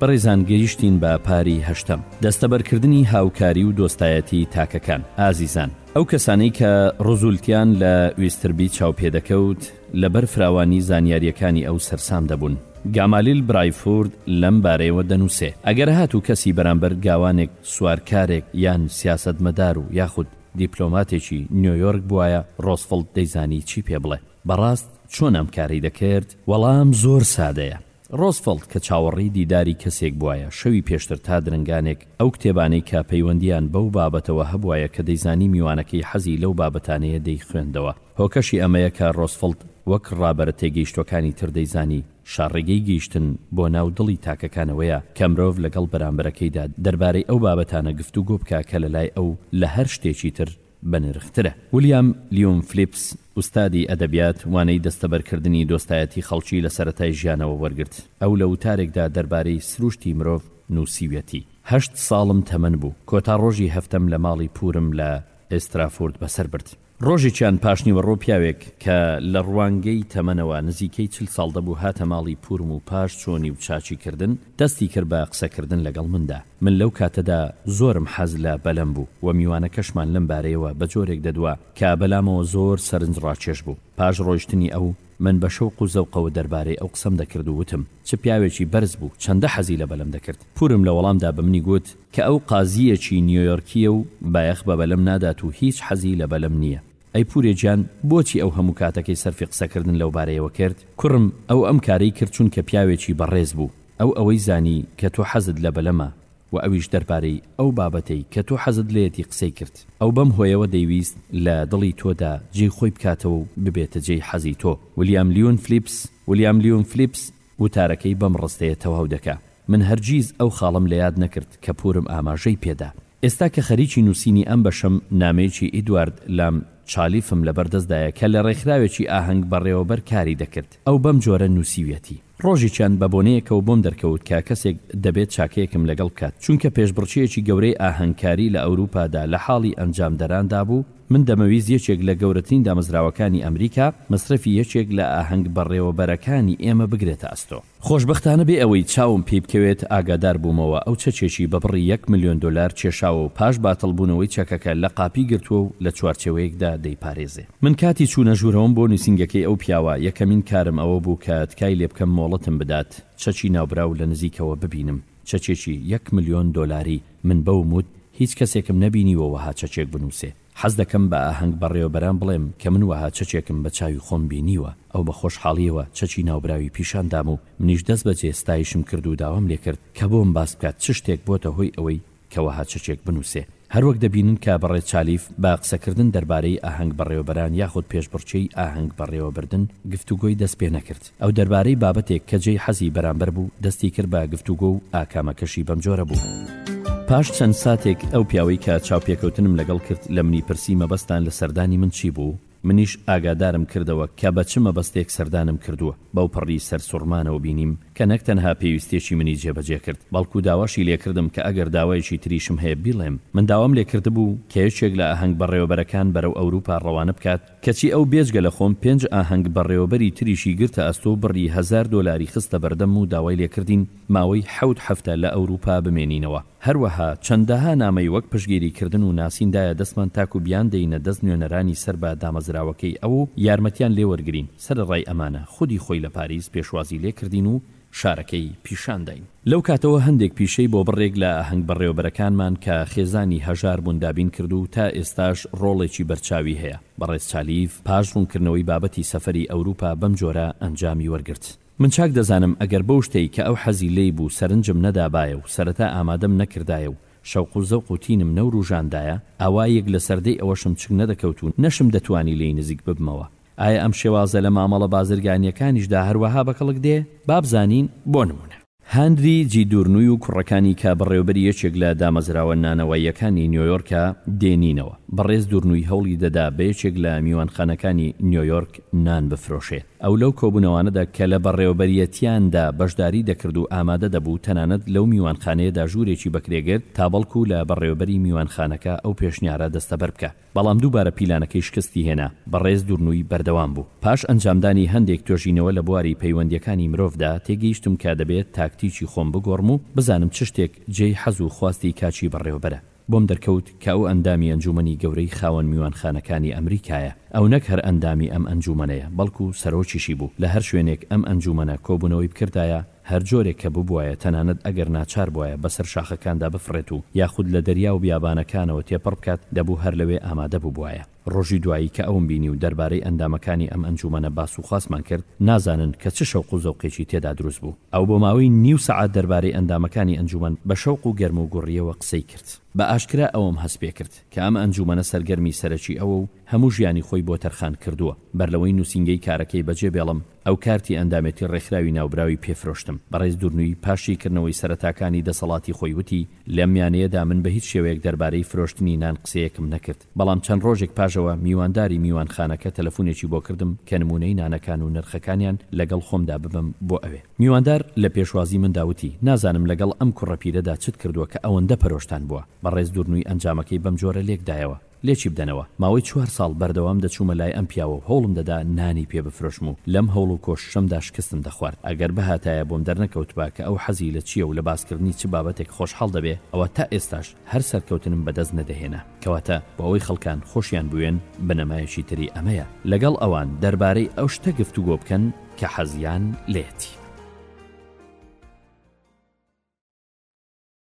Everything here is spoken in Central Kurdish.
بەڕێزان گەیشتین بە پاری هەشتم دەستەبەرکردنی هاوکاری و دۆستایەتی تاکەکان ئازیزان ئەو کەسانەی کە ڕزولتیان لە ویستربی چاو پێدەکەوت لەبەر فراوانی زانیاریەکانی ئەو سەرسام دەبوون گامالیل برایفورد لەم بارەیەوە دەنووسێ ئەگەر هات و کەسی بەرامبەر گاوانێک سوارکارێک یان سیاستمەدار و یاخود دیپلۆماتێکی نیۆیۆرک بواە ڕۆسفلد دەیزانی چی پێ بڵێ بەڕاست چۆن ئەم کارەی دەکرد؟ وەڵام زۆر سادەیە. ڕۆزفڵت کە چاوەڕی دیداری کەسێک بوایە شەوی پێشتر تا درنگانێک ئەو کتێبانەی کە پەیوەندیان بەو بابەتەوە هەبوایە کە دەیزانی میوانەکەی حەزی لەو بابەتانەیە دەیخوێندەوە. هۆکەشی ئەمەیە کە ڕۆزفڵت وەک ڕابەرە تێگەیشتوەکانی تر دەیزانی شا ڕێگەی گەیشتن بۆ ناو دڵی تاکەکانەوەیە کە مرۆڤ لەگەڵ بەرامبەرەکەیدا دەربارەی ئەو بابەتانە گفتوگۆ بکا کە لەلای ئەو لە هەر شتێکی تر بەنرخترە. ولیام لیۆن فلیپس، ئوستادی ئەدەبیات، وانەی دەستەبەرکردنی دۆستایەتی خەڵکی لە سەرەتای ژیانەوە وەرگرت. ئەو لە وتارێکدا دەربارەی سروشتی مرۆڤ نووسیویەتی، هەشت ساڵم تەمەن بوو، کۆتا ڕۆژی هەفتەم لە ماڵی پوورم لە ئێسترافورد بەسەر برد. ڕۆژێکیان پاشنیوەڕۆ پیاوێک کە لە ڕوانگەی تەمەنەوە نزیکەی چل ساڵ دەبوو هاتە ماڵی پوورم و پاش چۆنی و چاکیکردن، دەستی کرد بە قسەکردن لەگەڵ مندا. من لەو کاتەدا زۆرم حەز لە بەلەم بوو و میوانەکەشمان لەم بارەیەوە بە جۆرێک دەدوا کە بەلامەوە زۆر سەرنجڕاکێش بوو. پاش ڕۆیشتنی ئەو، من بە شەوق و زەوقەوە دەربارەی ئەو قسەم دەکرد و وتم، چ پیاوێکی بەرز بوو، چەندە حەزی لە بەلەم دەکرد. پورم لە وەڵامدا بە منی گوت، کە ئەو قازییەکی نیۆیۆرکییە و بایەخ بە بەلەم نادات و هیچ حەزی لە بەلەم نییە. ئەی پورێ گیان، بۆچی ئەو هەموو کاتەکەی سەرفی قسەکردن لەو بارەیەوە کرد؟ کوڕم، ئەو ئەم کارەی کرد چونکە پیاوێکی بەڕێز بوو. ئەو ئەوەی زانی کە تۆ حەزت لە بەلەمە و ئەویش دەربارەی ئەو بابەتەی کە تۆ حەزت لێیەتی قسەی کرد. ئەو بەم هۆیەوە دەیویست لە دڵی تۆدا جێی خۆی بکاتەوە و ببێتە جێی حەزی تۆ. ولیام لیون فلیپس ولیام لیون فلیپس وتارەکەی بەم ڕستەیە تەواو دەکا، من هەرگیز ئەو خاڵەم لە یاد نەکرد کە پوورم ئاماژەی پێ دا. ئێستا کە خەریکی نووسینی ئەم بەشەم، نامەیەکی ئیدوارد لام چالیفم لەبەر دەستدایە کە لە ڕێکخراوێکی ئاهەنگ بەڕێوەبەر کاری دەکرد. ئەو بەم جۆرە نووسیویەتی. ڕۆژێکیان بە بۆنەیەکەوە بۆم دەرکەوت کە کەسێک دەبێت چاکەیەکم لەگەڵ بکات، چونکە پێشبڕکێیەکی گەورەی ئاهەنگکاری لە ئەوروپادا لە حاڵی ئەنجامدەراندا بوو، من دەمەویست یەکێک لە گەورەترین دامەزراوەکانی ئەمریکا مەسرەفی یەکێک لە ئاهەنگ بەڕێوەبەرەکانی ئێمە بگرێتە ئەستۆ. خۆشبەختانە بێ ئەوەی چاوم پێی بکەوێت ئاگادار بوومەوە ئەو چەکێکی بە بڕی یەک ملیۆن دۆلار کێشاوە و پاش باتڵبوونەوەی چەکەکە لە قاپی گرتووە و لە چوارچێوەیەکدا دەیپارێزێ. من کاتی چوونە ژوورەوەم بۆ نووسینگەکەی ئەو پیاوە، یەکەمین کارم ئەوە بوو کە تکای لێ بکەم مۆڵەتم بدات چەکی ناوبراو لە نزیکەوە ببینم، چەکێکی یەک ملیۆن دۆلاری، من بەوم وت هیچ کەسێکم نەبینیوە وەها چەکێک بنووسێ، حەز دەکەم بە ئاهەنگ بەڕێوەبەران بڵێم کە من وەها چەکێکم بە چاوی خۆم بینیوە، ئەو بە خۆشحاڵییەوە چەکی ناوبراوی پیشان دام و منیش دەستبەجێ ستایشم کرد و داوام لێ کرد کە بۆم باس بکات چ شتێک بۆتە هۆی ئەوەی کە وەها چەکێک بنووسێ. هەر وەک دەبینن کە بەڕێز چالیف بە قسەکردن دەربارەی ئاهەنگ بەڕێوەبەران یاخود پێشبڕکێی ئاهەنگ بەڕێوەبردن گفتوگۆی دەست پێ نەکرد. ئەو دەربارەی بابەتێک کە جێی حەزی بەرامبەر بوو دەستی کرد بە گفتوگۆ و ئاکامەکەشی بەم جۆرە بوو. پاش چەند ساتێک ئەو پیاوەی کە چاوپێکەوتنم لەگەڵ کرد لە منی پرسی مەبەستتان لە سەردانی من چی بوو؟ منیش ئاگادارم کردەوە کە بە چ مەبەستێک سەردانم کردووە، بەوپەڕی سەرسوڕمانەوە بینیم کە نەک تەنها پێویستیەکی منی جێبەجێ کرد، بەڵکو داواشی لێکردم کە ئەگەر داوایەکی تریشم هەیە بیڵێم، من داوام لێکردبوو کە یەکێک لە ئاهەنگ بەڕێوەبەرەکان بەرەو ئەوروپا ڕەوانە بکات، کەچی ئەو بێجگە لە خۆم پێنج ئاهەنگ بەڕێوەبەری تریشی گرتە ئەستۆو بڕی هەزار دۆلاری خستە بەردەمم و داوای لێکردین ماوەی حەوت هەفتە لە ئەوروپا بمێنینەوە. هەروەها چەندەها نامەی وەک پشتگیری کردن و ناسین دایە دەستمان تاکو بیان دەینە دەست نوێنەرانی سەر بە دامەزراوەکەی ئەو و یارمەتیان لێ وەرگرین، سەرەڕای ئەمانە خودی خۆی لە پاریس پێشوازی لێ کردین و شارەکەی پیشان داین. لەو کاتەوە هەندێک پیشەی بۆ بڕێک لە ئاهەنگ بەڕێوەبەرەکانمان کە خێزانی هەژار بوون دابین کرد و تا ئێستاش ڕۆڵێکی بەرچاوی هەیە. بەڕێز چالیڤ پاش ڕوونکردنەوەی بابەتی سەفەری ئەوروپا بەم جۆرە ئەنجامی وەرگرت. من چاک دەزانم ئەگەر بەو شتەی کە ئەو حەزی لێی بوو سەرنجم نەدابایە و سەرەتا ئامادەم نەکردایە و شەوق و زەوق و تینم نەوروژاندایە، ئاوا یەک لە سەر دەی ئەوەشم چک نەدەکەوت و نەشم دەتوانی لێی نزیک ببمەوە. ئایا ئەم شێوازە لە مامەڵە بازرگانییەکانیشدا هەروەها بە کەڵک دێ؟ با بزانین، بۆ نموونە. هانری جی دورنوی و کوڕەکانی کە بەڕێوەبەری یەکێک لە دامەزراوە نانەواییەکانی نیۆیۆرکە، دێنینەوە. بەڕێز دورنوی هەوڵی دەدا بە یەکێک لە میوانخانەکانی نیۆیۆرک نان بفرۆشێ. ئەو لەو کۆبوونەوانەدا کە لە بەڕێوەبەریەتیاندا بەشداری دەکرد و ئامادە دەبوو تەنانەت لەو میوانخانەیەدا ژوورێکی بەکرێگرت تابەڵکو لە بەڕێوەبەری میوانخانەکە ئەو پێشنیارە دەستەبەر بکا. بەڵام دووبارە پیلانەکەی شکستی هێنا، بەڕێز دورنوی بەردەوام بوو. پاش ئەنجامدانی هەندێک توێژینەوە لە بواری پەیوەندییەکانی مرۆڤدا، تێگەیشتم کە دەبێت تاکتیکی خۆم بگۆڕم و بزانم چ شتێک جێی حەز و خواستی کاکی بەڕێوەبەرە. بۆم دەرکەوت کە ئەو ئەندامی ئەنجوومەنی گەورەی خاوەن میوانخانەکانی ئەمریکایە. ئەو نەک هەر ئەندامی ئەم ئەنجوومەنەیە، بەڵکو سەرۆکیشی بوو. لە هەر شوێنێک ئەم ئەنجوومەنە کۆبوونەوەی بکردایە، هەر جۆرێک کە ببوایە، تەنانەت ئەگەر ناچار بوایە بەسەر شاخەکاندا بفڕێت و یاخود لە دەریا و بیابانەکانەوە تێپەڕ بکات، دەبوو هەر لەوێ ئامادە ببوایە. ڕۆژی دوایی کە ئەوم بینی و دەربارەی ئەندامەکانی ئەم ئەنجوومەنە باسوخواسمان کرد، نازانن کە چ شەوق و زەوقێکی تێدا دروست بوو. ئەو بۆ ماوەی نیو سەعات دەربارەی ئەندامەکانی ئەنجوومەن بە شەوق و گەرموگوڕییەوە قسەی کرد. بە ئاشکرا ئەوەم هەست پێ کرد کە ئەم ئەنجوومەنە سەرگەرمی سەرەکی ئەوە و هەموو ژیانی خۆی بۆ تەرخان کردووە. بەرلەوەی نووسینگەی کارەکەی بەجێ بێڵم، ئەو کارتی ئەندامێتی ڕێکخراوی ناوبراوی پێ فرۆشتم. بەڕێز دورنوی پاش شیکردنەوەی سەرەتاکانی دەسەڵاتی خۆی وتی، لەم میانەیەدا من بە هیچ شێوەیەک دەربارەی فرۆشتنی نان قسەیەکم نەکرد. بەڵام چەند ڕۆژێک پاشەوە میوانداری میوانخانەکە تەلەفونێکی بۆ کردم کە نمونەی نانەکان و نرخەکانیان لەگەڵ خۆمدا ببەم بۆ ئەوێ. میواندار لە پێشوازی مندا وتی، نازانم لەگەڵ ئەم کوڕە پیرەدا چت کردووە کە ئەوەندە پەرۆشتان بووە. بەڕێز دورنوی ئەنجامەکەی بەم جۆرە لێکدایەوە. لێکی بدەنەوە، ماوەی چوار ساڵ بەردەوام دەچوومە لای ئەم پیاوە و هەوڵم دەدا نانی پێ بفرۆشم و لەم هەوڵ و کۆششەمدا شکستم دەخوارد، ئەگەر بهاتایە بۆم دەرنەکەوتبا کە ئەو حەزی لە چییە و لە باسکردنی چ بابەتێک خۆشحاڵ دەبێ، ئەوا تا ئێستاش هەر سەرکەوتنم بەدەست نەدەهێنا. کەواتە بۆ ئەوەی خەڵکان خۆشیان بوێن بنەمایەکی تری ئەمەیە لەگەڵ ئەوان دەربارەی ئەو شتە گفتوگۆ بکەن کە حەزیان لێیەتی.